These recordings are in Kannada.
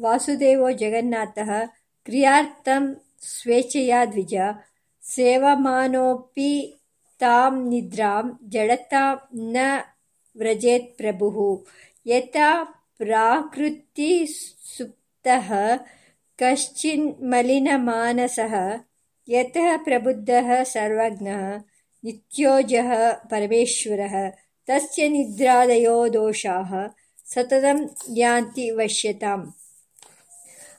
ವಾಸುದೇವೋ ಜಗನ್ನಾಥ, ಕ್ರಿಯಾರ್ಥಂ ಸ್ವೇಚ್ಛೆಯ ದ್ವಿಜ, ಸೇವಮಾನೋಪಿ ತಾಂ ನಿದ್ರಾಂ, ಜಡತಾ ನ ವ್ರಜೇತ್ ಪ್ರಭು, ಯಥ ಪ್ರಾಕೃತಿ ಸುಪ್ತ ಕಶ್ಚಿನ್ ಮಲಿನ ಮಾನಸ ಯಥ ಪ್ರಬುದ್ಧ ಸರ್ವಜ್ಞ, ನಿತ್ಯೋಜ ಪರಮೇಶ್ವರ ತಸ ನಿದ್ರಾದಯೋ ದೋಷಾ, ಸತತಂ ಯಾಂತಿ ವಶ್ಯತಾಂ.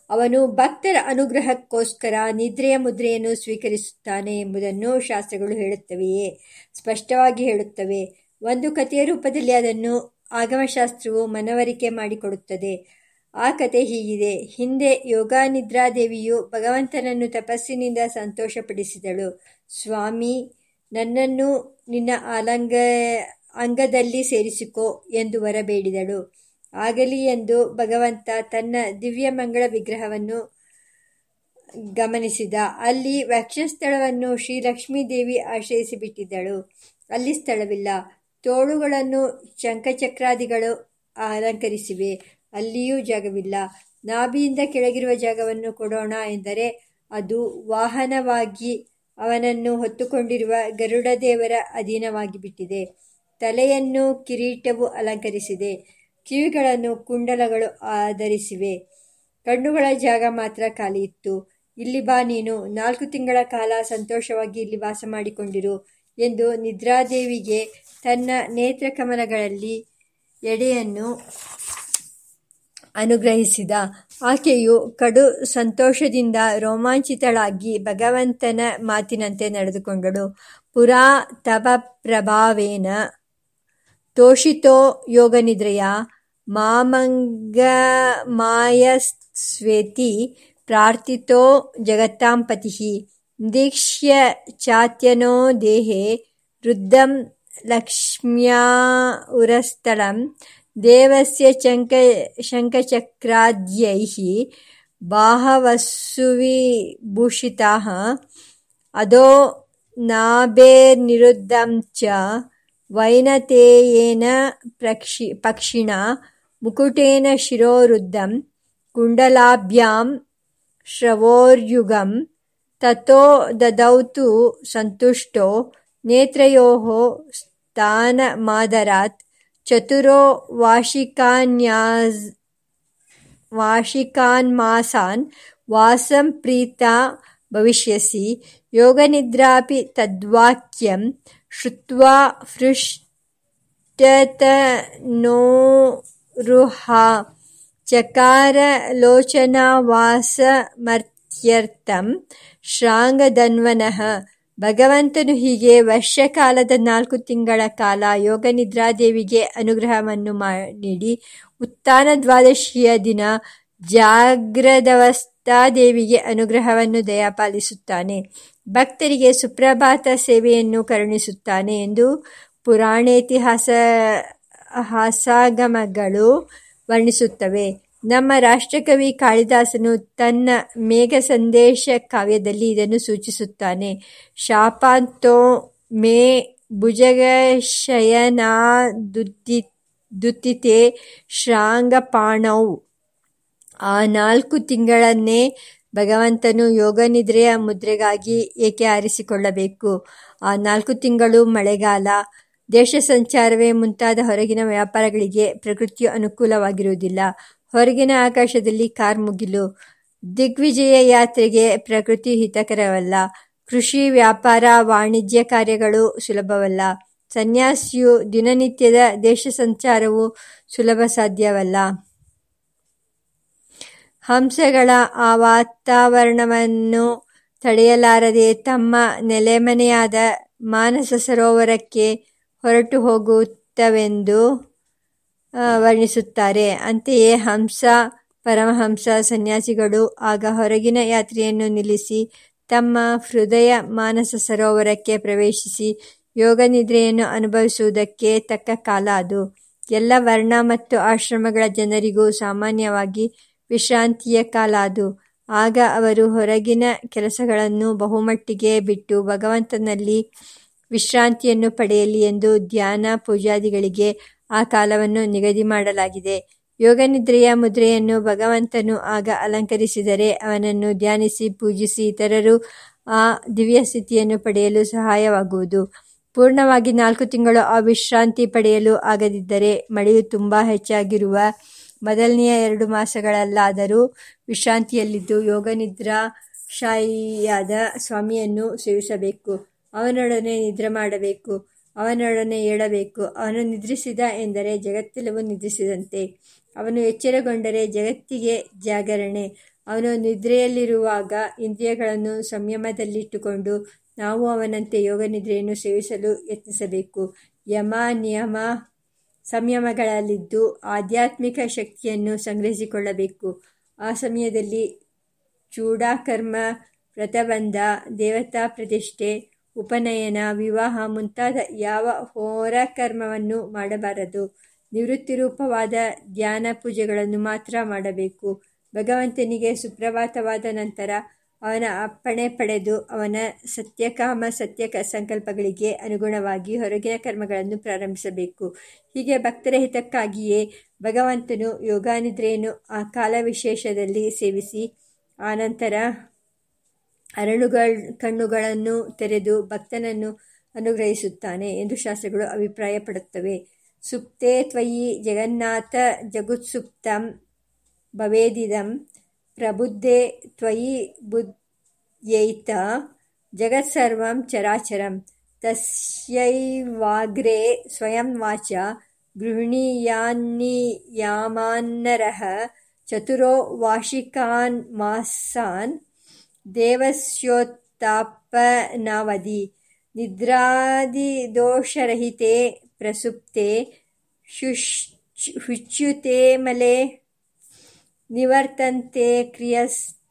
ಅವನು ಭಕ್ತರ ಅನುಗ್ರಹಕ್ಕೋಸ್ಕರ ನಿದ್ರೆಯ ಮುದ್ರೆಯನ್ನು ಸ್ವೀಕರಿಸುತ್ತಾನೆ ಎಂಬುದನ್ನು ಶಾಸ್ತ್ರಗಳು ಹೇಳುತ್ತವೆಯೇ? ಸ್ಪಷ್ಟವಾಗಿ ಹೇಳುತ್ತವೆ. ಒಂದು ಕಥೆಯ ರೂಪದಲ್ಲಿ ಅದನ್ನು ಆಗಮಶಾಸ್ತ್ರವು ಮನವರಿಕೆ ಮಾಡಿಕೊಡುತ್ತದೆ. ಆ ಕತೆ ಹೀಗಿದೆ. ಹಿಂದೆ ಯೋಗಾನಿದ್ರಾದೇವಿಯು ಭಗವಂತನನ್ನು ತಪಸ್ಸಿನಿಂದ ಸಂತೋಷಪಡಿಸಿದಳು. ಸ್ವಾಮಿ, ನನ್ನನ್ನು ನಿನ್ನ ಆಲಂಗ, ಅಂಗದಲ್ಲಿ ಸೇರಿಸಿಕೋ ಎಂದು ವರಬೇಡಿದಳು. ಆಗಲಿ ಎಂದು ಭಗವಂತ ತನ್ನ ದಿವ್ಯ ಮಂಗಳ ವಿಗ್ರಹವನ್ನು ಗಮನಿಸಿದ. ಅಲ್ಲಿ ವಕ್ಷಸ್ಥಳವನ್ನು ಶ್ರೀಲಕ್ಷ್ಮೀದೇವಿ ಆಶ್ರಯಿಸಿಬಿಟ್ಟಿದ್ದಳು. ಅಲ್ಲಿ ಸ್ಥಳವಿಲ್ಲ. ತೋಳುಗಳನ್ನು ಶಂಖಚಕ್ರಾದಿಗಳು ಅಲಂಕರಿಸಿವೆ. ಅಲ್ಲಿಯೂ ಜಾಗವಿಲ್ಲ. ನಾಭಿಯಿಂದ ಕೆಳಗಿರುವ ಜಾಗವನ್ನು ಕೊಡೋಣ ಎಂದರೆ ಅದು ವಾಹನವಾಗಿ ಅವನನ್ನು ಹೊತ್ತುಕೊಂಡಿರುವ ಗರುಡದೇವರ ಅಧೀನವಾಗಿ ಬಿಟ್ಟಿದೆ ತಲೆಯನ್ನು ಕಿರೀಟವು ಅಲಂಕರಿಸಿದೆ. ಕಿವಿಗಳನ್ನು ಕುಂಡಲಗಳು ಆಧರಿಸಿವೆ. ಕಣ್ಣುಗಳ ಜಾಗ ಮಾತ್ರ ಖಾಲಿ ಇತ್ತು. ಇಲ್ಲಿ ಬಾ ನೀನು, ನಾಲ್ಕು ತಿಂಗಳ ಕಾಲ ಸಂತೋಷವಾಗಿ ಇಲ್ಲಿ ವಾಸ ಮಾಡಿಕೊಂಡಿರು ಎಂದು ನಿದ್ರಾದೇವಿಗೆ ತನ್ನ ನೇತ್ರ ಕಮಲಗಳಲ್ಲಿ ಎಡೆಯನ್ನು ಅನುಗ್ರಹಿಸಿದ. ಆಕೆಯು ಕಡು ಸಂತೋಷದಿಂದ ರೋಮಾಂಚಿತಳಾಗಿ ಭಗವಂತನ ಮಾತಿನಂತೆ ನಡೆದುಕೊಂಡಳು. ಪುರಾ ತವ ಪ್ರಭಾವೇನ ತೋಷಿತೋ ಯೋಗನಿದ್ರೆಯ? ಮಾಮಂಗಮಾಯಸ್ವೇತಿ ಪ್ರಾರ್ಥಿತೋ ಜಗತ್ತಾಂ ಪತಿಃ ನಿರೀಕ್ಷ್ಯ ಚಾತ್ಯನೋ ದೇಹೆ ವೃದ್ಧಂ ಲಕ್ಷ್ಮ್ಯಾ ಉರಸ್ಥಳಂ ದೇವಸ್ಯ ಚಂಕ ಶಂಖಚಕ್ರಾದ್ಯೈಃ ಬಾಹವಸ್ಸುವಿಭೂಷಿತಾಃ ಅದೋ ನಾಭೇರ್ನಿರುದ್ಧಂ ಚ ಪಕ್ಷಿಣ ಮುಕುಟೇನ ಶಿರೋರುದ್ಧಂ ಕುಂಡಲಾಭ್ಯಾಂ ಶ್ರವೋರ್ಯುಗಂ ತತೋ ದದೌತು ಸಂತುಷ್ಟೋ ನೇತ್ರಯೋ ಸ್ಥಾನ ಮಾದರಾತ್ ಚತುರೋ ವಾರ್ಷಿಕಾನ್ಮಾಸಾನ್ ವಾಸಂ ಪ್ರೀತ ಭವಿಷ್ಯಸಿ ಯೋಗನಿದ್ರಾಪಿ ತದ್ವಾಕ್ಯಂ ಶುತ್ವಾ ಹೃಷ್ಟತನೋರುಹಾ ಚಕಾರ ಲೋಚನಾವಾಸಮರ್ಥ್ಯರ್ಥಂ ಶ್ರಾಂಗಧನ್ವನಃ. ಭಗವಂತನು ಹೀಗೆ ವರ್ಷಕಾಲದ ನಾಲ್ಕು ತಿಂಗಳ ಕಾಲ ಯೋಗನಿದ್ರಾದೇವಿಗೆ ಅನುಗ್ರಹವನ್ನು ನೀಡಿ ಉತ್ಥಾನ ದ್ವಾದಶಿಯ ದಿನ ಜಾಗ್ರದವಸ್ಥಾದೇವಿಗೆ ಅನುಗ್ರಹವನ್ನು ದಯಪಾಲಿಸುತ್ತಾನೆ. ಭಕ್ತರಿಗೆ ಸುಪ್ರಭಾತ ಸೇವೆಯನ್ನು ಕರುಣಿಸುತ್ತಾನೆ ಎಂದು ಪುರಾಣೇತಿಹಾಸಗಳು ವರ್ಣಿಸುತ್ತವೆ. ನಮ್ಮ ರಾಷ್ಟ್ರಕವಿ ಕಾಳಿದಾಸನು ತನ್ನ ಮೇಘ ಸಂದೇಶ ಕಾವ್ಯದಲ್ಲಿ ಇದನ್ನು ಸೂಚಿಸುತ್ತಾನೆ. ಶಾಪಾಂತೋ ಮೇ ಭುಜಗಶಯನಾದುತ್ತಿತೆ ಶ್ರಾಂಗಪಾಣೌ. ಆ ನಾಲ್ಕು ತಿಂಗಳನ್ನೇ ಭಗವಂತನು ಯೋಗನಿದ್ರೆಯ ಮುದ್ರೆಗಾಗಿ ಏಕೆ ಆರಿಸಿಕೊಳ್ಳಬೇಕು? ಆ ನಾಲ್ಕು ತಿಂಗಳು ಮಳೆಗಾಲ. ದೇಶ ಸಂಚಾರವೇ ಮುಂತಾದ ಹೊರಗಿನ ವ್ಯಾಪಾರಗಳಿಗೆ ಪ್ರಕೃತಿಯು ಅನುಕೂಲವಾಗಿರುವುದಿಲ್ಲ. ಹೊರಗಿನ ಆಕಾಶದಲ್ಲಿ ಕಾರ್ಮುಗಿಲು ದಿಗ್ವಿಜಯ ಯಾತ್ರೆಗೆ ಪ್ರಕೃತಿ ಹಿತಕರವಲ್ಲ. ಕೃಷಿ, ವ್ಯಾಪಾರ, ವಾಣಿಜ್ಯ ಕಾರ್ಯಗಳು ಸುಲಭವಲ್ಲ. ಸನ್ಯಾಸಿಯು ದಿನನಿತ್ಯದ ದೇಶ ಸಂಚಾರವು ಸುಲಭ ಸಾಧ್ಯವಲ್ಲ. ಹಂಸಗಳ ಆ ವಾತಾವರಣವನ್ನು ತಡೆಯಲಾರದೆ ತಮ್ಮ ನೆಲೆಮನೆಯಾದ ಮಾನಸ ಸರೋವರಕ್ಕೆ ಹೊರಟು ಹೋಗುತ್ತವೆಂದು ವರ್ಣಿಸುತ್ತಾರೆ. ಅಂತೆಯೇ ಹಂಸ, ಪರಮಹಂಸ, ಸನ್ಯಾಸಿಗಳು ಆಗ ಹೊರಗಿನ ಯಾತ್ರೆಯನ್ನು ನಿಲ್ಲಿಸಿ, ತಮ್ಮ ಹೃದಯ ಮಾನಸ ಸರೋವರಕ್ಕೆ ಪ್ರವೇಶಿಸಿ, ಯೋಗ ನಿದ್ರೆಯನ್ನು ಅನುಭವಿಸುವುದಕ್ಕೆ ತಕ್ಕ ಕಾಲ ಅದು. ಎಲ್ಲ ವರ್ಣ ಮತ್ತು ಆಶ್ರಮಗಳ ಜನರಿಗೂ ಸಾಮಾನ್ಯವಾಗಿ ವಿಶ್ರಾಂತಿಯ ಕಾಲ ಅದು. ಆಗ ಅವರು ಹೊರಗಿನ ಕೆಲಸಗಳನ್ನು ಬಹುಮಟ್ಟಿಗೆ ಬಿಟ್ಟು ಭಗವಂತನಲ್ಲಿ ವಿಶ್ರಾಂತಿಯನ್ನು ಪಡೆಯಲಿ ಎಂದು ಧ್ಯಾನ ಪೂಜಾದಿಗಳಿಗೆ ಆ ಕಾಲವನ್ನು ನಿಗದಿ ಮಾಡಲಾಗಿದೆ. ಯೋಗನಿದ್ರೆಯ ಮುದ್ರೆಯನ್ನು ಭಗವಂತನು ಆಗ ಅಲಂಕರಿಸಿದರೆ ಅವನನ್ನು ಧ್ಯಾನಿಸಿ ಪೂಜಿಸಿ ಇತರರು ಆ ದಿವ್ಯ ಸ್ಥಿತಿಯನ್ನು ಪಡೆಯಲು ಸಹಾಯವಾಗುವುದು. ಪೂರ್ಣವಾಗಿ ನಾಲ್ಕು ತಿಂಗಳು ಆ ವಿಶ್ರಾಂತಿ ಪಡೆಯಲು ಆಗದಿದ್ದರೆ ಮಳೆಯು ತುಂಬ ಹೆಚ್ಚಾಗಿರುವ ಮೊದಲನೆಯ ಎರಡು ಮಾಸಗಳಲ್ಲಾದರೂ ವಿಶ್ರಾಂತಿಯಲ್ಲಿದ್ದು ಯೋಗನಿದ್ರಾ ಶಾಯಿಯಾದ ಸ್ವಾಮಿಯನ್ನು ಸೇವಿಸಬೇಕು. ಅವನೊಡನೆ ನಿದ್ರೆ ಮಾಡಬೇಕು, ಅವನೊಡನೆ ಏಳಬೇಕು. ಅವನು ನಿದ್ರಿಸಿದ ಎಂದರೆ ಜಗತ್ತೆಲ್ಲವೂ ನಿದ್ರಿಸಿದಂತೆ. ಅವನು ಎಚ್ಚರಗೊಂಡರೆ ಜಗತ್ತಿಗೆ ಜಾಗರಣೆ. ಅವನು ನಿದ್ರೆಯಲ್ಲಿರುವಾಗ ಇಂದ್ರಿಯಗಳನ್ನು ಸಂಯಮದಲ್ಲಿಟ್ಟುಕೊಂಡು ನಾವು ಅವನಂತೆ ಯೋಗ ನಿದ್ರೆಯನ್ನು ಸೇವಿಸಲು ಯತ್ನಿಸಬೇಕು. ಯಮ, ನಿಯಮ ಸಂಯಮಗಳಲ್ಲಿದ್ದು ಆಧ್ಯಾತ್ಮಿಕ ಶಕ್ತಿಯನ್ನು ಸಂಗ್ರಹಿಸಿಕೊಳ್ಳಬೇಕು. ಆ ಸಮಯದಲ್ಲಿ ಚೂಡಾಕರ್ಮ, ವ್ರತಬಂಧ, ದೇವತಾ ಪ್ರತಿಷ್ಠೆ ಉಪನಯನ ವಿವಾಹ ಮುಂತಾದ ಯಾವ ಹೋರಕರ್ಮವನ್ನು ಮಾಡಬಾರದು. ನಿವೃತ್ತಿ ರೂಪವಾದ ಧ್ಯಾನ ಪೂಜೆಗಳನ್ನು ಮಾತ್ರ ಮಾಡಬೇಕು. ಭಗವಂತನಿಗೆ ಸುಪ್ರಭಾತವಾದ ನಂತರ ಅವನ ಅಪ್ಪಣೆ ಪಡೆದು ಅವನ ಸತ್ಯಕಾಮ ಸತ್ಯ ಸಂಕಲ್ಪಗಳಿಗೆ ಅನುಗುಣವಾಗಿ ಹೊರಗಿನ ಕರ್ಮಗಳನ್ನು ಪ್ರಾರಂಭಿಸಬೇಕು. ಹೀಗೆ ಭಕ್ತರ ಹಿತಕ್ಕಾಗಿಯೇ ಭಗವಂತನು ಯೋಗಾನಿದ್ರೆಯನ್ನು ಆ ಕಾಲ ವಿಶೇಷದಲ್ಲಿ ಸೇವಿಸಿ, ಆನಂತರ ಅರಳುಗಳ, ಕಣ್ಣುಗಳನ್ನು ತೆರೆದು ಭಕ್ತನನ್ನು ಅನುಗ್ರಹಿಸುತ್ತಾನೆ ಎಂದು ಶಾಸ್ತ್ರಗಳು ಅಭಿಪ್ರಾಯಪಡುತ್ತವೆ. ಸುಪ್ತೆ ತ್ವಯಿ ಜಗನ್ನಾಥ ಜಗುತ್ಸುಪ್ತಂ ಭವೇದಿದಂ ಪ್ರಬುದ್ಧೆ ತ್ವಯಿ ಬುದ್ಧೈತ ಜಗತ್ಸರ್ವಂ ಚರಾಚರಂ. ತಸ್ಯೈವಾಗ್ರೆ ಸ್ವಯಂ ವಾಚ ಗೃಹಿಣಿಯಾನ್ನಿಯಾಮಾನ್ನರಃ ಚತುರೋ ವಾರ್ಷಿಕಾನ್ ಮಾಸಾನ್ देवस्योत्तापनावधि निद्रादिदोषरहिते प्रसुप्ते शुच्युतेमले निवर्तन्ते क्रिया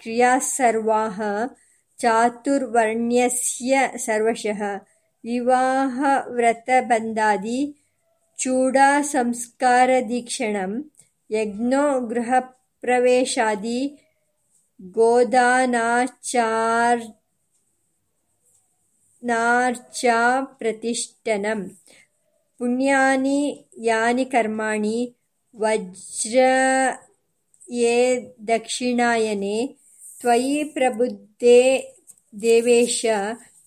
क्रियासर्वाः चातुर्वर्ण्यस्य सर्वशः विवाहव्रतबन्धादि चूडासंस्कारदीक्षणं यज्ञो गृहप्रवेशादि ಗೃಹಪ್ರವೇಶಾದಿ ಗೋದಾನಾಚಾರ್ನಾರ್ಚಾ ಪ್ರತಿಷ್ಠನಂ ಪುಣ್ಯಾನಿ ಯಾನಿ ಕರ್ಮಾಣಿ ವಜ್ರಯೇ ದಕ್ಷಿಣಾಯನೆ ತ್ವಯಿ ಪ್ರಬುದ್ಧೆ ದೇವೇಶ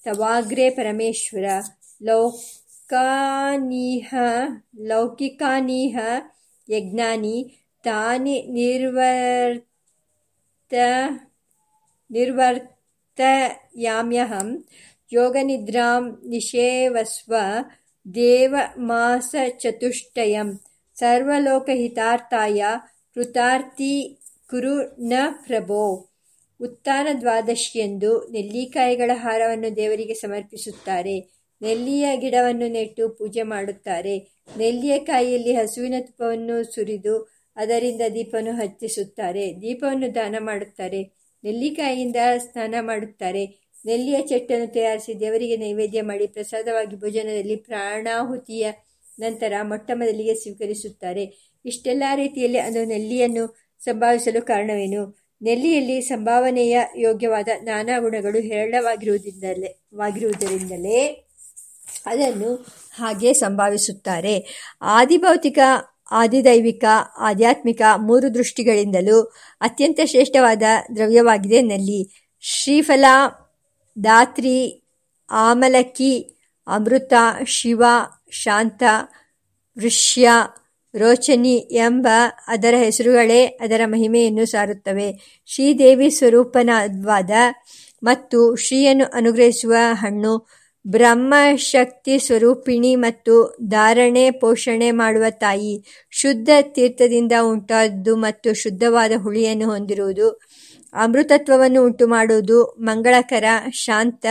ತವಾಗ್ರೆ ಪರಮೇಶ್ವರ ಲೌಕಾನೀಹ ಲೌಕಿಕಾನೀಹ ಯಜ್ಞಾನಿ ತಾನಿ ನಿರ್ವರ್ತಯಾಮ್ಯಹಂ ಯೋಗನಿದ್ರಾಂ ನಿಷೇವಸ್ವ ದೇವಮಾಸಚತುಷ್ಟಯಂ ಸರ್ವಲೋಕಹಿತಾರ್ಥಾಯ ಕೃತಾರ್ಥಿ ಕುರು ನ ಪ್ರಭೋ ಉತ್ಥಾನ ದ್ವಾದಶಿಯೆಂದು ನೆಲ್ಲಿಕಾಯಿಗಳ ಹಾರವನ್ನು ದೇವರಿಗೆ ಸಮರ್ಪಿಸುತ್ತಾರೆ. ನೆಲ್ಲಿಯ ಗಿಡವನ್ನು ನೆಟ್ಟು ಪೂಜೆ ಮಾಡುತ್ತಾರೆ. ನೆಲ್ಲಿಯ ಕಾಯಿಯಲ್ಲಿ ಹಸುವಿನ ತುಪ್ಪವನ್ನು ಸುರಿದು ಅದರಿಂದ ದೀಪವನ್ನು ಹಚ್ಚಿಸುತ್ತಾರೆ. ದೀಪವನ್ನು ದಾನ ಮಾಡುತ್ತಾರೆ. ನೆಲ್ಲಿಕಾಯಿಯಿಂದ ಸ್ನಾನ ಮಾಡುತ್ತಾರೆ. ನೆಲ್ಲಿಯ ಚೆಟ್ಟನ್ನು ತಯಾರಿಸಿ ದೇವರಿಗೆ ನೈವೇದ್ಯ ಮಾಡಿ ಪ್ರಸಾದವಾಗಿ ಭೋಜನದಲ್ಲಿ ಪ್ರಾಣಾಹುತಿಯ ನಂತರ ಮೊಟ್ಟಮೊದಲಿಗೆ ಸ್ವೀಕರಿಸುತ್ತಾರೆ. ಇಷ್ಟೆಲ್ಲ ರೀತಿಯಲ್ಲಿ ಅದು ನೆಲ್ಲಿಯನ್ನು ಸಂಭಾವಿಸಲು ಕಾರಣವೇನು? ನೆಲ್ಲಿಯಲ್ಲಿ ಸಂಭಾವನೆಯ ಯೋಗ್ಯವಾದ ನಾನಾ ಗುಣಗಳು ಹೇರಳವಾಗಿರುವುದರಿಂದಲೇ ವಾಗಿರುವುದರಿಂದಲೇ ಅದನ್ನು ಹಾಗೆ ಸಂಭಾವಿಸುತ್ತಾರೆ. ಆದಿಭೌತಿಕ ಆದಿದೈವಿಕ, ಆಧ್ಯಾತ್ಮಿಕ ಮೂರು ದೃಷ್ಟಿಗಳಿಂದಲೂ ಅತ್ಯಂತ ಶ್ರೇಷ್ಠವಾದ ದ್ರವ್ಯವಾಗಿದೆ ನಲ್ಲಿ. ಶ್ರೀಫಲ ದಾತ್ರಿ ಆಮಲಕ್ಕಿ ಅಮೃತ, ಶಿವ, ಶಾಂತ, ವೃಷ್ಯ, ರೋಚನಿ ಎಂಬ ಅದರ ಹೆಸರುಗಳೇ ಅದರ ಮಹಿಮೆಯನ್ನು ಸಾರುತ್ತವೆ. ಶ್ರೀದೇವಿ ಸ್ವರೂಪನವಾದ ಮತ್ತು ಶ್ರೀಯನ್ನು ಅನುಗ್ರಹಿಸುವ ಹಣ್ಣು ಬ್ರಹ್ಮಶಕ್ತಿ ಸ್ವರೂಪಿಣಿ ಮತ್ತು ಧಾರಣೆ ಪೋಷಣೆ ಮಾಡುವ ತಾಯಿ, ಶುದ್ಧ ತೀರ್ಥದಿಂದ ಉಂಟಾದ್ದು ಮತ್ತು ಶುದ್ಧವಾದ ಹುಳಿಯನ್ನು ಹೊಂದಿರುವುದು, ಅಮೃತತ್ವವನ್ನು ಉಂಟುಮಾಡುವುದು, ಮಂಗಳಕರ, ಶಾಂತ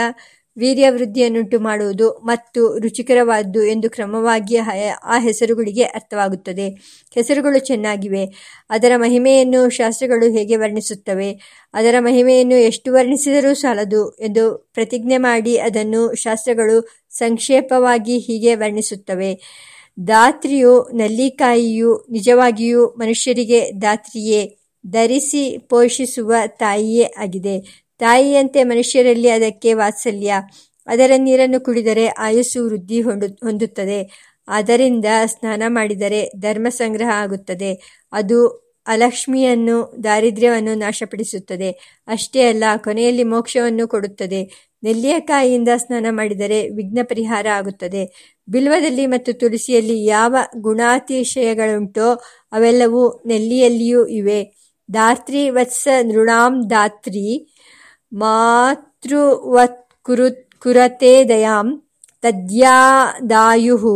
ವೀರ್ಯವೃದ್ಧಿಯನ್ನುಂಟು ಮಾಡುವುದು ಮತ್ತು ರುಚಿಕರವಾದ್ದು ಎಂದು ಕ್ರಮವಾಗಿ ಆ ಹೆಸರುಗಳಿಗೆ ಅರ್ಥವಾಗುತ್ತದೆ. ಹೆಸರುಗಳು ಚೆನ್ನಾಗಿವೆ. ಅದರ ಮಹಿಮೆಯನ್ನು ಶಾಸ್ತ್ರಗಳು ಹೇಗೆ ವರ್ಣಿಸುತ್ತವೆ? ಅದರ ಮಹಿಮೆಯನ್ನು ಎಷ್ಟು ವರ್ಣಿಸಿದರೂ ಸಾಲದು ಎಂದು ಪ್ರತಿಜ್ಞೆ ಮಾಡಿ ಅದನ್ನು ಶಾಸ್ತ್ರಗಳು ಸಂಕ್ಷೇಪವಾಗಿ ಹೀಗೆ ವರ್ಣಿಸುತ್ತವೆ. ದಾತ್ರಿಯು ನಲ್ಲಿಕಾಯಿಯು ನಿಜವಾಗಿಯೂ ಮನುಷ್ಯರಿಗೆ ದಾತ್ರಿಯೇ ಧರಿಸಿ ಪೋಷಿಸುವ ತಾಯಿಯೇ ಆಗಿದೆ. ತಾಯಿಯಂತೆ ಮನುಷ್ಯರಲ್ಲಿ ಅದಕ್ಕೆ ವಾತ್ಸಲ್ಯ. ಅದರ ನೀರನ್ನು ಕುಡಿದರೆ ಆಯುಸ್ಸು ವೃದ್ಧಿ ಹೊಂದು ಹೊಂದುತ್ತದೆ. ಅದರಿಂದ ಸ್ನಾನ ಮಾಡಿದರೆ ಧರ್ಮ ಸಂಗ್ರಹ ಆಗುತ್ತದೆ. ಅದು ಅಲಕ್ಷ್ಮಿಯನ್ನು, ದಾರಿದ್ರ್ಯವನ್ನು ನಾಶಪಡಿಸುತ್ತದೆ. ಅಷ್ಟೇ ಅಲ್ಲ, ಕೊನೆಯಲ್ಲಿ ಮೋಕ್ಷವನ್ನು ಕೊಡುತ್ತದೆ. ನೆಲ್ಲಿಯಕಾಯಿಯಿಂದ ಸ್ನಾನ ಮಾಡಿದರೆ ವಿಘ್ನ ಪರಿಹಾರ ಆಗುತ್ತದೆ. ಬಿಲ್ವದಲ್ಲಿ ಮತ್ತು ತುಳಸಿಯಲ್ಲಿ ಯಾವ ಗುಣಾತಿಶಯಗಳುಂಟೋ ಅವೆಲ್ಲವೂ ನೆಲ್ಲಿಯಲ್ಲಿಯೂ ಇವೆ. ಧಾತ್ರಿ ವತ್ಸ ನೃಣಾಂ ಧಾತ್ರಿ ಮಾತೃವತ್ ಕುರು ಕುರತೆ ದಯಾಂ ತದ್ಯಾದಾಯು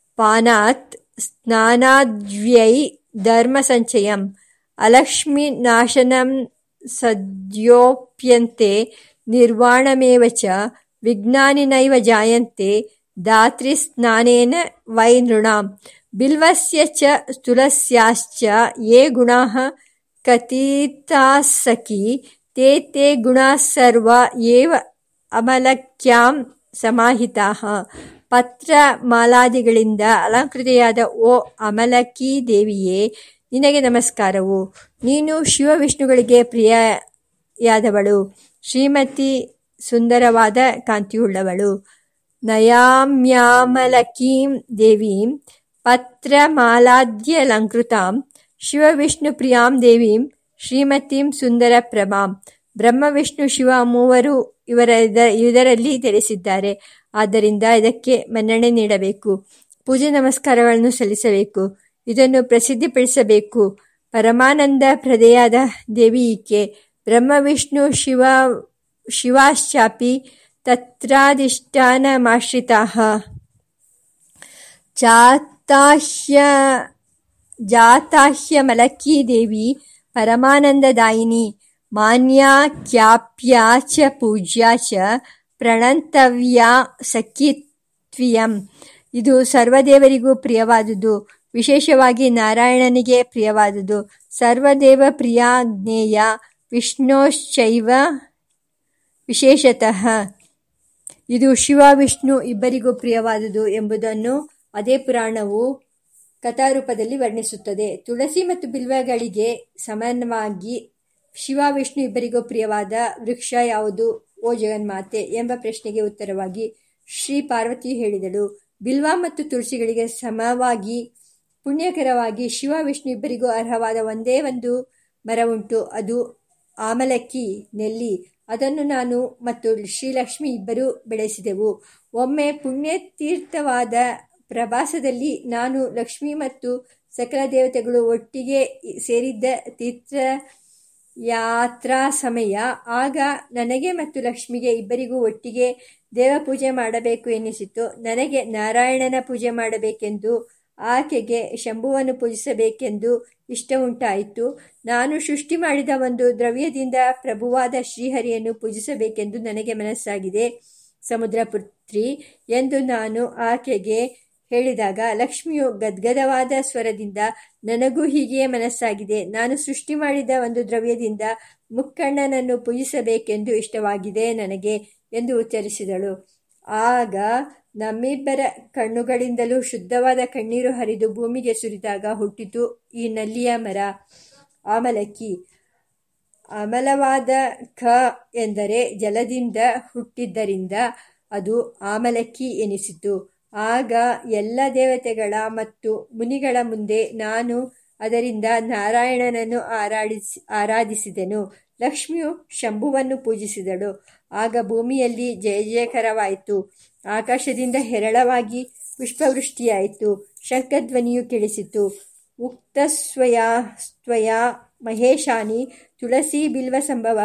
ಪಯಪಾನಾತ್ ಸ್ನಾನಾದ್ವ್ಯೈ ಧರ್ಮ ಸಂಚಯಂ ಅಲಕ್ಷ್ಮಿನಾಶನಂ ಸದ್ಯೋಪ್ಯಂತೆ ನಿರ್ವಾಣಮೇವ ಚ ವಿಜ್ಞಾನಿನೈವ ಜಾಯಂತೆ ಧಾತ್ರಿಸ್ನಾನೇನ ವೈ ನೃಣಾಂ ಬಿಲ್ವಸ್ಯ ಚ ತುಳಸ್ಯಾಶ್ಚ ಕಥಿತಾಸ್ಸಖಿ ತೇ ತೇ ಗುಣಸರ್ವ ಸರ್ವ ಏವ ಅಮಲಕ್ಯಾಂ ಸಮಾಹಿತಾಃ ಪತ್ರ ಮಾಲಾದಿಗಳಿಂದ ಅಲಂಕೃತೆಯಾದ ಓ ಅಮಲಕಿ ದೇವಿಯೇ, ನಿನಗೆ ನಮಸ್ಕಾರವು. ನೀನು ಶಿವವಿಷ್ಣುಗಳಿಗೆ ಪ್ರಿಯೆಯಾದವಳು. ಶ್ರೀಮತಿ ಸುಂದರವಾದ ಕಾಂತಿಯುಳ್ಳವಳು. ನಯಾಮ್ಯಾಮಲಕೀಂ ದೇವೀಂ, ಪತ್ರಮಾಲಾದ್ಯಲಂಕೃತಾಂ. ಶಿವವಿಷ್ಣುಪ್ರಿಯಾಂ ದೇವೀಂ, ಶ್ರೀಮತೀಂ ಸುಂದರಪ್ರಭಾಂ ಬ್ರಹ್ಮ ವಿಷ್ಣು ಶಿವ ಮೂವರು ಇವರ ಇದರಲ್ಲಿ ತಿಳಿಸಿದ್ದಾರೆ. ಆದ್ದರಿಂದ ಇದಕ್ಕೆ ಮನ್ನಣೆ ನೀಡಬೇಕು. ಪೂಜೆ ನಮಸ್ಕಾರಗಳನ್ನು ಸಲ್ಲಿಸಬೇಕು. ಇದನ್ನು ಪ್ರಸಿದ್ಧಿಪಡಿಸಬೇಕು. ಪರಮಾನಂದ ಪ್ರದೆಯಾದ ದೇವಿ ಈಕೆ. ಬ್ರಹ್ಮ ವಿಷ್ಣು ಶಿವ, ಶಿವಾಶ್ಚಾಪಿ ತತ್ರಾಧಿಷ್ಠಾನಮಾಶ್ರಿತಾ. ಜಾತಾಹ್ಯ ದೇವಿ ಪರಮಾನಂದದಾಯಿನಿ ಮಾನ್ಯಾಖ್ಯಾಪ್ಯಾ ಚ ಪೂಜ್ಯಾ ಚ ಪ್ರಣಂತವ್ಯ ಸಖಿತ್ವಿಯಂ ಇದು ಸರ್ವದೇವರಿಗೂ ಪ್ರಿಯವಾದುದು. ವಿಶೇಷವಾಗಿ ನಾರಾಯಣನಿಗೆ ಪ್ರಿಯವಾದುದು. ಸರ್ವದೇವ ಪ್ರಿಯ ಜ್ಞೇಯ ವಿಷ್ಣೋಶ್ಚೈವ ವಿಶೇಷತಃ. ಇದು ಶಿವ, ವಿಷ್ಣು ಇಬ್ಬರಿಗೂ ಪ್ರಿಯವಾದುದು ಎಂಬುದನ್ನು ಅದೇ ಪುರಾಣವು ಕಥಾರೂಪದಲ್ಲಿ ವರ್ಣಿಸುತ್ತದೆ. ತುಳಸಿ ಮತ್ತು ಬಿಲ್ವಗಳಿಗೆ ಸಮಾನವಾಗಿ ಶಿವ, ವಿಷ್ಣು ಇಬ್ಬರಿಗೂ ಪ್ರಿಯವಾದ ವೃಕ್ಷ ಯಾವುದು? ಓ ಜಗನ್ಮಾತೆ ಎಂಬ ಪ್ರಶ್ನೆಗೆ ಉತ್ತರವಾಗಿ ಶ್ರೀ ಪಾರ್ವತಿ ಹೇಳಿದಳು. ಬಿಲ್ವ ಮತ್ತು ತುಳಸಿಗಳಿಗೆ ಸಮವಾಗಿ, ಪುಣ್ಯಕರವಾಗಿ ಶಿವ, ವಿಷ್ಣು ಇಬ್ಬರಿಗೂ ಅರ್ಹವಾದ ಒಂದೇ ಒಂದು ಮರ ಉಂಟು ಅದು ಆಮಲಕ್ಕಿ, ನೆಲ್ಲಿ. ಅದನ್ನು ನಾನು ಮತ್ತು ಶ್ರೀಲಕ್ಷ್ಮಿ ಇಬ್ಬರೂ ಬೆಳೆಸಿದೆವು. ಒಮ್ಮೆ ಪುಣ್ಯತೀರ್ಥವಾದ ಪ್ರಭಾಸದಲ್ಲಿ ನಾನು ಲಕ್ಷ್ಮಿ ಮತ್ತು ಸಕಲ ದೇವತೆಗಳು ಒಟ್ಟಿಗೆ ಸೇರಿದ್ದ ತೀರ್ಥ ಯಾತ್ರಾ ಸಮಯ. ಆಗ ನನಗೆ ಮತ್ತು ಲಕ್ಷ್ಮಿಗೆ ಇಬ್ಬರಿಗೂ ಒಟ್ಟಿಗೆ ದೇವ ಪೂಜೆ ಮಾಡಬೇಕು ಎನಿಸಿತು ನನಗೆ ನಾರಾಯಣನ ಪೂಜೆ ಮಾಡಬೇಕೆಂದು, ಆಕೆಗೆ ಶಂಭುವನ್ನು ಪೂಜಿಸಬೇಕೆಂದು ಇಷ್ಟ ಉಂಟಾಯಿತು ನಾನು ಸೃಷ್ಟಿ ಮಾಡಿದ ಒಂದು ದ್ರವ್ಯದಿಂದ ಪ್ರಭುವಾದ ಶ್ರೀಹರಿಯನ್ನು ಪೂಜಿಸಬೇಕೆಂದು ನನಗೆ ಮನಸ್ಸಾಗಿದೆ. ಸಮುದ್ರಪುತ್ರಿ ಎಂದು ನಾನು ಆಕೆಗೆ ಹೇಳಿದಾಗ, ಲಕ್ಷ್ಮಿಯು ಗದ್ಗದವಾದ ಸ್ವರದಿಂದ, ನನಗೂ ಹೀಗೆಯೇ ಮನಸ್ಸಾಗಿದೆ. ನಾನು ಸೃಷ್ಟಿ ಮಾಡಿದ ಒಂದು ದ್ರವ್ಯದಿಂದ ಮುಕ್ಕಣ್ಣನನ್ನು ಪೂಜಿಸಬೇಕೆಂದು ಇಷ್ಟವಾಗಿದೆ ನನಗೆ ಎಂದು ಉಚ್ಚರಿಸಿದಳು. ಆಗ ನಮ್ಮಿಬ್ಬರ ಕಣ್ಣುಗಳಿಂದಲೂ ಶುದ್ಧವಾದ ಕಣ್ಣೀರು ಹರಿದು ಭೂಮಿಗೆ ಸುರಿದಾಗ ಹುಟ್ಟಿತು ಈ ನಲ್ಲಿಯ ಮರ. ಆಮಲಕ್ಕಿ ಅಮಲವಾದ ಖ ಎಂದರೆ ಜಲದಿಂದ ಹುಟ್ಟಿದ್ದರಿಂದ ಅದು ಆಮಲಕ್ಕಿ ಎನಿಸಿತು. ಆಗ ಎಲ್ಲ ದೇವತೆಗಳ ಮತ್ತು ಮುನಿಗಳ ಮುಂದೆ ನಾನು ಅದರಿಂದ ನಾರಾಯಣನನ್ನು ಆರಾಡಿಸಿ ಆರಾಧಿಸಿದೆನು. ಲಕ್ಷ್ಮಿಯು ಶಂಭುವನ್ನು ಪೂಜಿಸಿದಳು. ಆಗ ಭೂಮಿಯಲ್ಲಿ ಜಯ ಜಯಕರವಾಯಿತು. ಆಕಾಶದಿಂದ ಹೇರಳವಾಗಿ ಪುಷ್ಪವೃಷ್ಟಿಯಾಯಿತು. ಶಂಖಧ್ವನಿಯು ಕೇಳಿಸಿತು. ಉಕ್ತಸ್ವಯಾ ಸ್ವಯ ಮಹೇಶಾನಿ ತುಳಸಿ ಬಿಲ್ವ ಸಂಭವ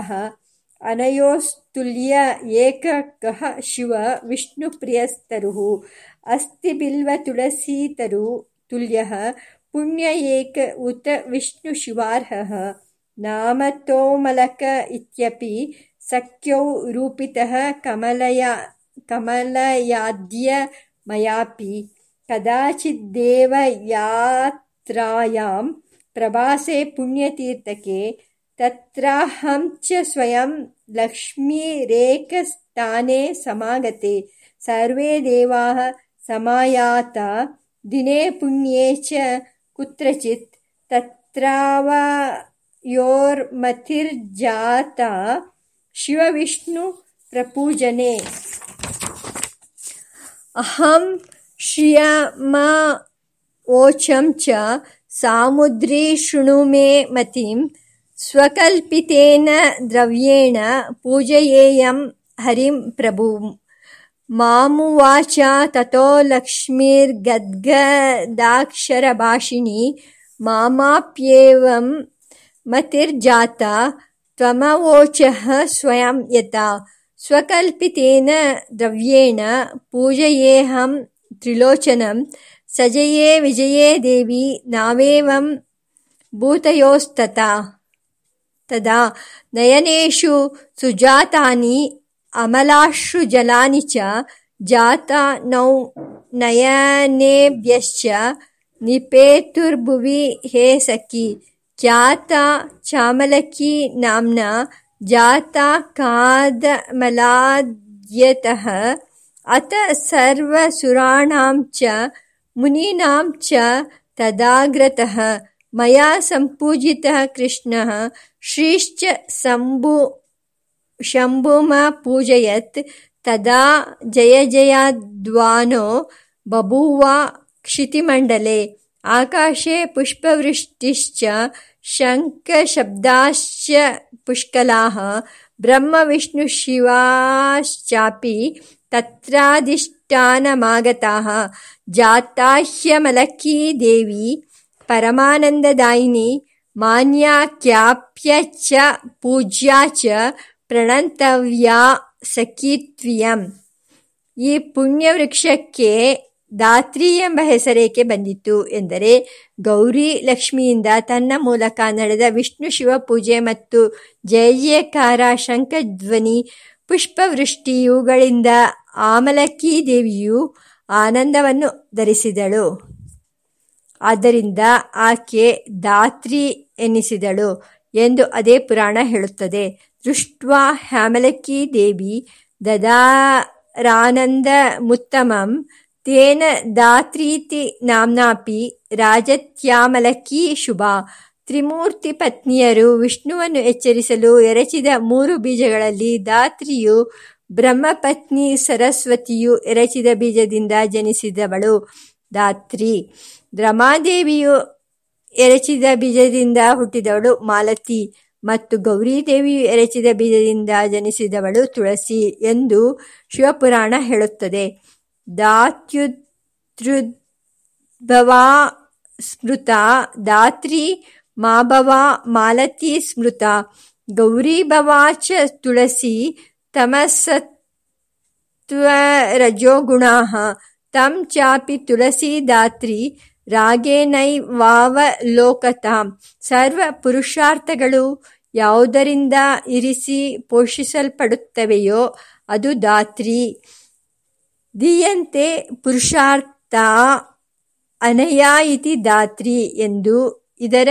ಅನಯೋಸ್ತುಲ್ಯ ಏಕ ಕಹ ಶಿವ ವಿಷ್ಣು ಪ್ರಿಯಸ್ತರು ಅಸ್ತಿ ಬಿಲ್ವ ತುಳಸೀತರು ತುಲ್ಯ ಪುಣ್ಯ ಏಕ ಉತ ವಿಷ್ಣು ಶಿವಾರ್ಹ ನಾಮತೋಮಲಕ ಇತ್ಯಪಿ ಸಖ್ಯೌ ರೂಪಿತಃ ಕಮಲಯ ಕಮಲಯಾದ್ಯ ಮಯಾಪಿ ಕದಾಚಿದ್ದೇವಯಾತ್ರಾಯಾಂ ಪ್ರಭಾಸೆ ಪುಣ್ಯತೀರ್ಥಕ್ಕೆ ತತ್ರಾಹಂ ಚ ಸ್ವಯಂ ಲಕ್ಷ್ಮೀರೇಕಸ್ಥಾನೆ समायाता दिने पुण्ये च कुत्रचित् तत्रावयोर्मतिर्जाता शिवविष्णुप्रपूजने अहं श्रियमा ओचं च सामुद्री शृणु मे मतिं स्वकल्पितेन द्रव्येण पूजयेयं हरिं प्रभुम् मामुवाच ततो लक्ष्मीर्गद्गदाक्षरभाषिणी मामाप्येवं मतिर्जाता त्वमवोचः स्वयं यथा। स्वकल्पितेन द्रव्येण पूजयेऽहं त्रिलोचनं, सजये विजये देवी नावेवं भूतयोस्तथा। तदा नयनेषु सुजातानि ಅಮಲಾಶ್ರುಜಲಾನಿ ಚ ಜಾತಾ ನೌ ನಯನೇಭ್ಯಶ್ಚ ನಿಪೇತುರ್ಭುವಿ ಹೇ ಸಖಿ ಖ್ಯಾತಾ ಚಾಮಲಕಿ ನಾಮ್ನ ಜಾತಾ ಕಾದಮಲಾದ್ಯತಃ ಅತ ಸರ್ವಸುರಾಣಾಂ ಚ ಮುನೀನಾಂ ಚ ತದಾಗ್ರತಃ ಮಯಾ ಸಂಪೂಜಿತಃ ಕೃಷ್ಣಃ ಶ್ರೀಶ್ಚ ಸಂಭು शम्भुमपूजयत् तदा जयजयाध्वानो बभूव क्षितिमण्डले आकाशे पुष्पवृष्टिश्च शङ्खशब्दाश्च पुष्कलाः ब्रह्मविष्णुशिवाश्चापि तत्राधिष्ठानमागताः जाता ह्यमलकी देवी परमानन्ददायिनी मान्याख्याप्य च पूज्या च ಪ್ರಣಂತವ್ಯಾ ಸಖಿತ್ವಿಯಂ. ಈ ಪುಣ್ಯವೃಕ್ಷಕ್ಕೆ ಧಾತ್ರಿ ಎಂಬ ಹೆಸರೇಕೆ ಬಂದಿತು ಎಂದರೆ ಗೌರಿ ಲಕ್ಷ್ಮಿಯಿಂದ ತನ್ನ ಮೂಲಕ ನಡೆದ ವಿಷ್ಣು ಶಿವ ಪೂಜೆ ಮತ್ತು ಜಯಕಾರ ಶಂಖಧ್ವನಿ ಪುಷ್ಪವೃಷ್ಟಿ ಇವುಗಳಿಂದ ಆಮಲಕ್ಕಿ ದೇವಿಯು ಆನಂದವನ್ನು ಧರಿಸಿದಳು. ಆದ್ದರಿಂದ ಆಕೆ ದಾತ್ರಿ ಎನ್ನಿಸಿದಳು ಎಂದು ಅದೇ ಪುರಾಣ ಹೇಳುತ್ತದೆ. ದೃಷ್ಟ್ವಾ ಹ್ಯಾಮಲಕ್ಕಿ ದೇವಿ ದದಾರಾನಂದಮುತ್ತಮಂ, ತೇನ ದಾತ್ರೀತಿ ನಾಮ್ನಾಪಿ ರಾಜತ್ಯಾಮಲಕ್ಕಿ ಶುಭ. ತ್ರಿಮೂರ್ತಿ ಪತ್ನಿಯರು ವಿಷ್ಣುವನ್ನು ಎಚ್ಚರಿಸಲು ಎರಚಿದ ಮೂರು ಬೀಜಗಳಲ್ಲಿ ದಾತ್ರಿಯು ಬ್ರಹ್ಮಪತ್ನಿ ಸರಸ್ವತಿಯು ಎರಚಿದ ಬೀಜದಿಂದ ಜನಿಸಿದವಳು ದಾತ್ರಿ. ರಮಾದೇವಿಯು ಎರಚಿದ ಬೀಜದಿಂದ ಹುಟ್ಟಿದವಳು ಮಾಲತಿ. ಮತ್ತು ಗೌರೀದೇವಿಯು ಎರಚಿದ ಬೀಜದಿಂದ ಜನಿಸಿದವಳು ತುಳಸಿ ಎಂದು ಶಿವಪುರಾಣ ಹೇಳುತ್ತದೆ. ದಾತ್ಯುದ್ಭವಾ ಸ್ಮೃತ, ದಾತ್ರಿ ಮಾಭವ ಮಾಲತಿ ಸ್ಮೃತ ಗೌರೀಭವಾಚ ತುಳಸಿ ತಮಸತ್ವರಜೋಗುಣ ತಂ ಚಾಪಿ ತುಳಸಿ ದಾತ್ರಿ ರಾಗೇನೈವಾವಲೋಕತಾಂ, ಸರ್ವ ಪುರುಷಾರ್ಥಗಳು ಯಾವುದರಿಂದ ಇರಿಸಿ ಪೋಷಿಸಲ್ಪಡುತ್ತವೆಯೋ ಅದು ಧಾತ್ರಿ ದಿಯಂತೆ ಪುರುಷಾರ್ಥ ಅನಯಾ ಇತಿ ಧಾತ್ರಿ ಎಂದು ಇದರ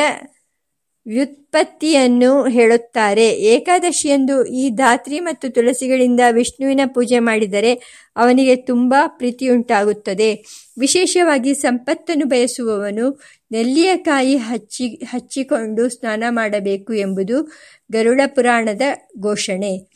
ವ್ಯುತ್ಪತ್ತಿಯನ್ನು ಹೇಳುತ್ತಾರೆ. ಏಕಾದಶಿಯಂದು ಈ ಧಾತ್ರಿ ಮತ್ತು ತುಳಸಿಗಳಿಂದ ವಿಷ್ಣುವಿನ ಪೂಜೆ ಮಾಡಿದರೆ ಅವನಿಗೆ ತುಂಬ ಪ್ರೀತಿಯುಂಟಾಗುತ್ತದೆ. ವಿಶೇಷವಾಗಿ ಸಂಪತ್ತನ್ನು ಬಯಸುವವನು ನೆಲ್ಲಿಯ ಕಾಯಿ ಹಚ್ಚಿ, ಹಚ್ಚಿಕೊಂಡು ಸ್ನಾನ ಮಾಡಬೇಕು ಎಂಬುದು ಗರುಡ ಪುರಾಣದ ಘೋಷಣೆ.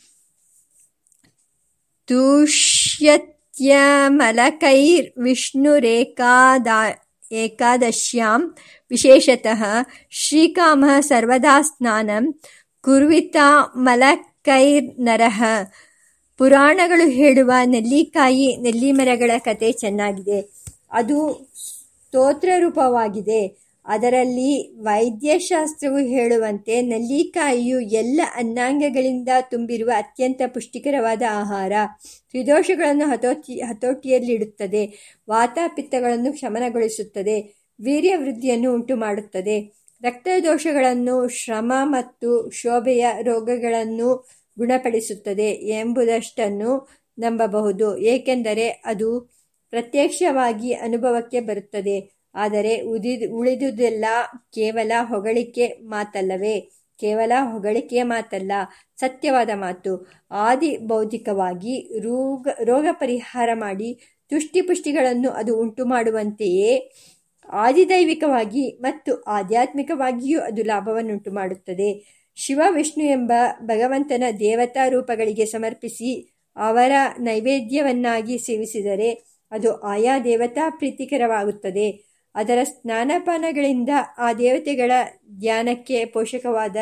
ತುಷ್ಯತ್ಯಮಲಕೈರ್ ವಿಷ್ಣುರೇಕಾದಾ ಏಕಾದಶ್ಯಾಂ. ವಿಶೇಷತಃ ಶ್ರೀಕಾಮ ಸರ್ವದಾ ಸ್ನಾನಂ ಕುರ್ವಿತಾ ಮಲಕೈರ್ನರಃ ಪುರಾಣಗಳು ಹೇಳುವ ನೆಲ್ಲಿಕಾಯಿ, ನೆಲ್ಲಿಮರಗಳ ಕತೆ ಚೆನ್ನಾಗಿದೆ. ಅದು ಸ್ತೋತ್ರ ರೂಪವಾಗಿದೆ ಅದರಲ್ಲಿ ವೈದ್ಯಶಾಸ್ತ್ರವು ಹೇಳುವಂತೆ ನೆಲ್ಲಿಕಾಯಿಯು ಎಲ್ಲ ಅನ್ನಾಂಗಗಳಿಂದ ತುಂಬಿರುವ ಅತ್ಯಂತ ಪುಷ್ಟಿಕರವಾದ ಆಹಾರ. ತ್ರಿದೋಷಗಳನ್ನು ಹತೋಟಿ, ಹತೋಟಿಯಲ್ಲಿಡುತ್ತದೆ. ವಾತಾಪಿತ್ತಗಳನ್ನು ಶಮನಗೊಳಿಸುತ್ತದೆ. ವೀರ್ಯ ವೃದ್ಧಿಯನ್ನು ಉಂಟು ಮಾಡುತ್ತದೆ ರಕ್ತದೋಷಗಳನ್ನು ಶ್ರಮ ಮತ್ತು ಶೋಭೆಯ ರೋಗಗಳನ್ನು ಗುಣಪಡಿಸುತ್ತದೆ ಎಂಬುದಷ್ಟನ್ನು ನಂಬಬಹುದು. ಏಕೆಂದರೆ ಅದು ಪ್ರತ್ಯಕ್ಷವಾಗಿ ಅನುಭವಕ್ಕೆ ಬರುತ್ತದೆ. ಆದರೆ ಉದಿ ಉಳಿದುದೆಲ್ಲ ಕೇವಲ ಹೊಗಳಿಕೆ ಮಾತಲ್ಲವೇ? ಕೇವಲ ಹೊಗಳಿಕೆಯ ಮಾತಲ್ಲ, ಸತ್ಯವಾದ ಮಾತು. ಆದಿ ಬೌದ್ಧಿಕವಾಗಿ ರೋಗ ರೋಗ ಪರಿಹಾರ ಮಾಡಿ ತುಷ್ಟಿಪುಷ್ಟಿಗಳನ್ನು ಅದು ಉಂಟು ಮಾಡುವಂತೆಯೇ ಆದಿದೈವಿಕವಾಗಿ ಮತ್ತು ಆಧ್ಯಾತ್ಮಿಕವಾಗಿಯೂ ಅದು ಲಾಭವನ್ನುಂಟು ಮಾಡುತ್ತದೆ. ಶಿವ ವಿಷ್ಣು ಎಂಬ ಭಗವಂತನ ದೇವತಾ ರೂಪಗಳಿಗೆ ಸಮರ್ಪಿಸಿ ಅವರ ನೈವೇದ್ಯವನ್ನಾಗಿ ಸೇವಿಸಿದರೆ ಅದು ಆಯಾ ದೇವತಾ ಪ್ರೀತಿಕರವಾಗುತ್ತದೆ. ಅದರ ಸ್ನಾನಪಾನಗಳಿಂದ ಆ ದೇವತೆಗಳ ಧ್ಯಾನಕ್ಕೆ ಪೋಷಕವಾದ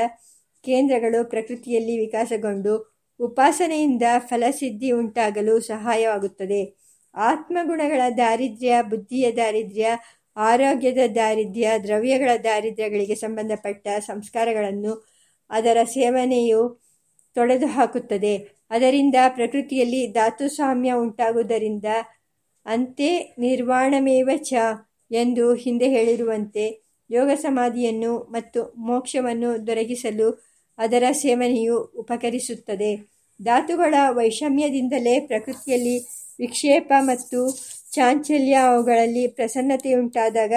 ಕೇಂದ್ರಗಳು ಪ್ರಕೃತಿಯಲ್ಲಿ ವಿಕಾಸಗೊಂಡು ಉಪಾಸನೆಯಿಂದ ಫಲಸಿದ್ಧಿ ಉಂಟಾಗಲು ಸಹಾಯವಾಗುತ್ತದೆ. ಆತ್ಮಗುಣಗಳ ದಾರಿದ್ರ್ಯ, ಬುದ್ಧಿಯ ದಾರಿದ್ರ್ಯ, ಆರೋಗ್ಯದ ದಾರಿದ್ರ್ಯ, ದ್ರವ್ಯಗಳ ದಾರಿದ್ರ್ಯಗಳಿಗೆ ಸಂಬಂಧಪಟ್ಟ ಸಂಸ್ಕಾರಗಳನ್ನು ಅದರ ಸೇವನೆಯು ತೊಡೆದು ಹಾಕುತ್ತದೆ ಅದರಿಂದ ಪ್ರಕೃತಿಯಲ್ಲಿ ಧಾತುಸ್ವಾಮ್ಯ ಉಂಟಾಗುವುದರಿಂದ ಅಂತೆ ನಿರ್ವಾಣಮೇವ ಚ ಎಂದು ಹಿಂದೆ ಹೇಳಿರುವಂತೆ ಯೋಗ ಸಮಾಧಿಯನ್ನು ಮತ್ತು ಮೋಕ್ಷವನ್ನು ದೊರಕಿಸಲು ಅದರ ಸೇವನೆಯು ಉಪಕರಿಸುತ್ತದೆ. ಧಾತುಗಳ ವೈಷಮ್ಯದಿಂದಲೇ ಪ್ರಕೃತಿಯಲ್ಲಿ ವಿಕ್ಷೇಪ ಮತ್ತು ಚಾಂಚಲ್ಯ ಅವುಗಳಲ್ಲಿ ಪ್ರಸನ್ನತೆಯುಂಟಾದಾಗ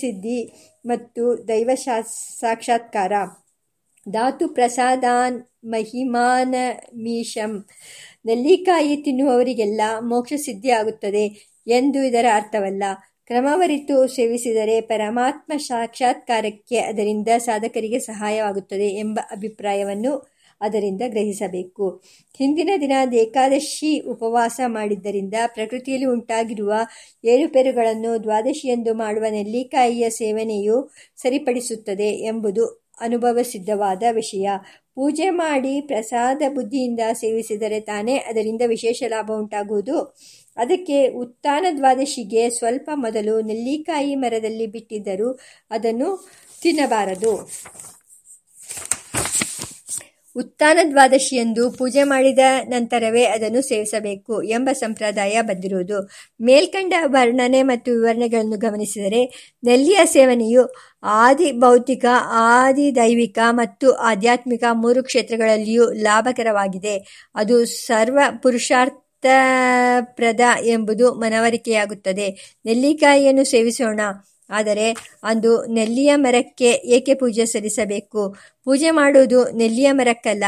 ಸಿದ್ಧಿ ಮತ್ತು ದೈವ ಸಾಕ್ಷಾತ್ಕಾರ. ಧಾತು ಪ್ರಸಾದಾನ್ ಮಹಿಮಾನ ಮೀಶಂ ನೆಲ್ಲಿಕಾಯಿ ತಿನ್ನುವವರಿಗೆಲ್ಲ ಮೋಕ್ಷ ಸಿದ್ಧಿಯಾಗುತ್ತದೆ ಎಂದು ಇದರ ಅರ್ಥವಲ್ಲ. ಕ್ರಮವರಿತು ಸೇವಿಸಿದರೆ ಪರಮಾತ್ಮ ಸಾಕ್ಷಾತ್ಕಾರಕ್ಕೆ ಅದರಿಂದ ಸಾಧಕರಿಗೆ ಸಹಾಯವಾಗುತ್ತದೆ ಎಂಬ ಅಭಿಪ್ರಾಯವನ್ನು ಅದರಿಂದ ಗ್ರಹಿಸಬೇಕು. ಹಿಂದಿನ ದಿನ ಏಕಾದಶಿ ಉಪವಾಸ ಮಾಡಿದ್ದರಿಂದ ಪ್ರಕೃತಿಯಲ್ಲಿ ಉಂಟಾಗಿರುವ ಏರುಪೇರುಗಳನ್ನು ದ್ವಾದಶಿಯೆಂದು ಮಾಡುವ ನೆಲ್ಲಿಕಾಯಿಯ ಸೇವನೆಯು ಸರಿಪಡಿಸುತ್ತದೆ ಎಂಬುದು ಅನುಭವ ಸಿದ್ಧವಾದ ವಿಷಯ. ಪೂಜೆ ಮಾಡಿ ಪ್ರಸಾದ ಬುದ್ಧಿಯಿಂದ ಸೇವಿಸಿದರೆ ತಾನೇ ಅದರಿಂದ ವಿಶೇಷ ಲಾಭ ಉಂಟಾಗುವುದು. ಅದಕ್ಕೆ ಉತ್ಥಾನ ದ್ವಾದಶಿಗೆ ಸ್ವಲ್ಪ ಮೊದಲು ನೆಲ್ಲಿಕಾಯಿ ಮರದಲ್ಲಿ ಬಿಟ್ಟಿದ್ದರೂ ಅದನ್ನು ತಿನ್ನಬಾರದು. ಉತ್ಥಾನ ದ್ವಾದಶಿಯಂದು ಪೂಜೆ ಮಾಡಿದ ನಂತರವೇ ಅದನ್ನು ಸೇವಿಸಬೇಕು ಎಂಬ ಸಂಪ್ರದಾಯ ಬಂದಿರುವುದು. ಮೇಲ್ಕಂಡ ವರ್ಣನೆ ಮತ್ತು ವಿವರಣೆಗಳನ್ನು ಗಮನಿಸಿದರೆ ನೆಲ್ಲಿಯ ಸೇವನೆಯು ಆದಿ ಭೌತಿಕ, ಆದಿ ದೈವಿಕ ಮತ್ತು ಆಧ್ಯಾತ್ಮಿಕ ಮೂರು ಕ್ಷೇತ್ರಗಳಲ್ಲಿಯೂ ಲಾಭಕರವಾಗಿದೆ. ಅದು ಸರ್ವ ಪುರುಷಾರ್ಥ ಪ್ರದ ಎಂಬುದು ಮನವರಿಕೆಯಾಗುತ್ತದೆ. ನೆಲ್ಲಿಕಾಯಿಯನ್ನು ಸೇವಿಸೋಣ. ಆದರೆ ಅಂದು ನೆಲ್ಲಿಯ ಮರಕ್ಕೆ ಏಕೆ ಪೂಜೆ ಸಲ್ಲಿಸಬೇಕು? ಪೂಜೆ ಮಾಡುವುದು ನೆಲ್ಲಿಯ ಮರಕ್ಕಲ್ಲ.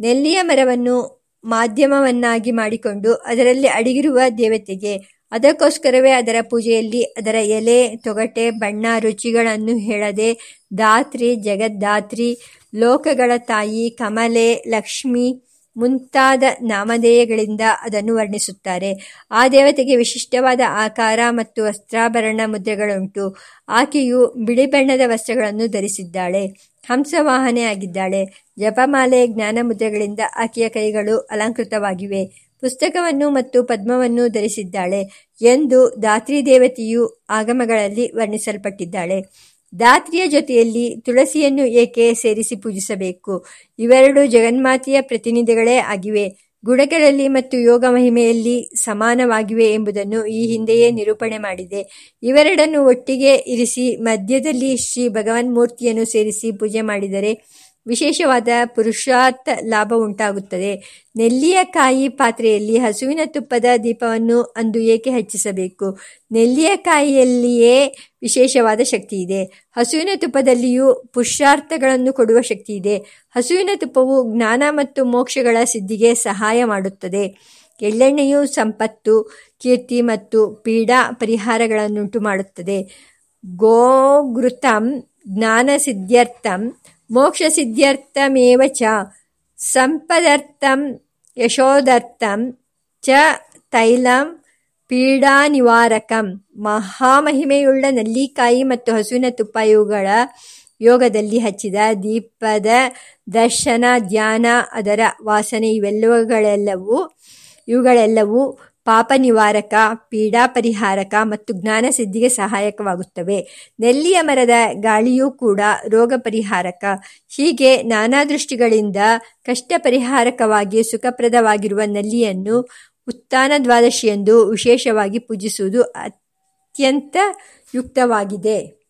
ನೆಲ್ಲಿಯ ಮರವನ್ನು ಮಾಧ್ಯಮವನ್ನಾಗಿ ಮಾಡಿಕೊಂಡು ಅದರಲ್ಲಿ ಅಡಗಿರುವ ದೇವತೆಗೆ. ಅದಕ್ಕೋಸ್ಕರವೇ ಅದರ ಪೂಜೆಯಲ್ಲಿ ಅದರ ಎಲೆ, ತೊಗಟೆ, ಬಣ್ಣ, ರುಚಿಗಳನ್ನು ಹೇಳದೆ ದಾತ್ರಿ ಜಗದ್ದಾತ್ರಿ ಲೋಕಗಳ ತಾಯಿ ಕಮಲೆ, ಲಕ್ಷ್ಮಿ ಮುಂತಾದ ನಾಮಧೇಯಗಳಿಂದ ಅದನ್ನು ವರ್ಣಿಸುತ್ತಾರೆ. ಆ ದೇವತೆಗೆ ವಿಶಿಷ್ಟವಾದ ಆಕಾರ ಮತ್ತು ವಸ್ತ್ರಾಭರಣ ಮುದ್ರೆಗಳುಂಟು. ಆಕೆಯು ಬಿಳಿ ಬಣ್ಣದ ವಸ್ತ್ರಗಳನ್ನು ಧರಿಸಿದ್ದಾಳೆ. ಹಂಸವಾಹನೆ ಆಗಿದ್ದಾಳೆ. ಜಪಮಾಲೆ, ಜ್ಞಾನ ಮುದ್ರೆಗಳಿಂದ ಆಕೆಯ ಕೈಗಳು ಅಲಂಕೃತವಾಗಿವೆ. ಪುಸ್ತಕವನ್ನು ಮತ್ತು ಪದ್ಮವನ್ನು ಧರಿಸಿದ್ದಾಳೆ ಎಂದು ದಾತ್ರಿ ದೇವತೆಯು ಆಗಮಗಳಲ್ಲಿ ವರ್ಣಿಸಲ್ಪಟ್ಟಿದ್ದಾಳೆ. ಧಾತ್ರಿಯ ಜೊತೆಯಲ್ಲಿ ತುಳಸಿಯನ್ನು ಏಕೆ ಸೇರಿಸಿ ಪೂಜಿಸಬೇಕು? ಇವೆರಡು ಜಗನ್ಮಾತೆಯ ಪ್ರತಿನಿಧಿಗಳೇ ಆಗಿವೆ. ಗುಡಗಳಲ್ಲಿ ಮತ್ತು ಯೋಗ ಮಹಿಮೆಯಲ್ಲಿ ಸಮಾನವಾಗಿವೆ ಎಂಬುದನ್ನು ಈ ಹಿಂದೆಯೇ ನಿರೂಪಣೆ ಮಾಡಿದೆ. ಇವೆರಡನ್ನು ಒಟ್ಟಿಗೆ ಇರಿಸಿ ಮಧ್ಯದಲ್ಲಿ ಶ್ರೀ ಭಗವನ್ಮೂರ್ತಿಯನ್ನು ಸೇರಿಸಿ ಪೂಜೆ ಮಾಡಿದರೆ ವಿಶೇಷವಾದ ಪುರುಷಾರ್ಥ ಲಾಭ ಉಂಟಾಗುತ್ತದೆ. ನೆಲ್ಲಿಯ ಕಾಯಿ ಪಾತ್ರೆಯಲ್ಲಿ ಹಸುವಿನ ತುಪ್ಪದ ದೀಪವನ್ನು ಅಂದು ಏಕೆ ಹೆಚ್ಚಿಸಬೇಕು? ನೆಲ್ಲಿಯ ಕಾಯಿಯಲ್ಲಿಯೇ ವಿಶೇಷವಾದ ಶಕ್ತಿ ಇದೆ. ಹಸುವಿನ ತುಪ್ಪದಲ್ಲಿಯೂ ಪುರುಷಾರ್ಥಗಳನ್ನು ಕೊಡುವ ಶಕ್ತಿ ಇದೆ. ಹಸುವಿನ ತುಪ್ಪವು ಜ್ಞಾನ ಮತ್ತು ಮೋಕ್ಷಗಳ ಸಿದ್ಧಿಗೆ ಸಹಾಯ ಮಾಡುತ್ತದೆ. ಎಳ್ಳೆಣ್ಣೆಯು ಸಂಪತ್ತು, ಕೀರ್ತಿ ಮತ್ತು ಪೀಡಾ ಪರಿಹಾರಗಳನ್ನುಂಟು ಮಾಡುತ್ತದೆ ಗೋಘೃತಂ ಜ್ಞಾನಸಿದ್ಧ್ಯರ್ಥಂ ಮೋಕ್ಷಸಿದ್ಧ್ಯರ್ಥಮೇವ ಚ ಸಂಪದರ್ಥಂ ಯಶೋದರ್ಥಂ ಚ ತೈಲಂ ಪೀಡಾನಿವಾರಕಂ. ಮಹಾಮಹಿಮೆಯುಳ್ಳ ನಲ್ಲಿಕಾಯಿ ಮತ್ತು ಹಸುವಿನ ತುಪ್ಪ ಇವುಗಳ ಯೋಗದಲ್ಲಿ ಹಚ್ಚಿದ ದೀಪದ ದರ್ಶನ, ಧ್ಯಾನ, ಅದರ ವಾಸನೆ ಇವೆಲ್ಲವುಗಳೆಲ್ಲವೂ ಇವುಗಳೆಲ್ಲವೂ ಪಾಪ ನಿವಾರಕ ಪೀಡಾ ಪರಿಹಾರಕ ಮತ್ತು ಜ್ಞಾನ ಸಿದ್ಧಿಗೆ ಸಹಾಯಕವಾಗುತ್ತವೆ. ನೆಲ್ಲಿಯ ಮರದ ಗಾಳಿಯೂ ಕೂಡ ರೋಗ ಪರಿಹಾರಕ ಹೀಗೆ ನಾನಾ ದೃಷ್ಟಿಗಳಿಂದ ಕಷ್ಟ ಪರಿಹಾರಕವಾಗಿ ಸುಖಪ್ರದವಾಗಿರುವ ನೆಲ್ಲಿಯನ್ನು ಉತ್ಥಾನ ದ್ವಾದಶಿಯೆಂದು ವಿಶೇಷವಾಗಿ ಪೂಜಿಸುವುದು ಅತ್ಯಂತ ಯುಕ್ತವಾಗಿದೆ.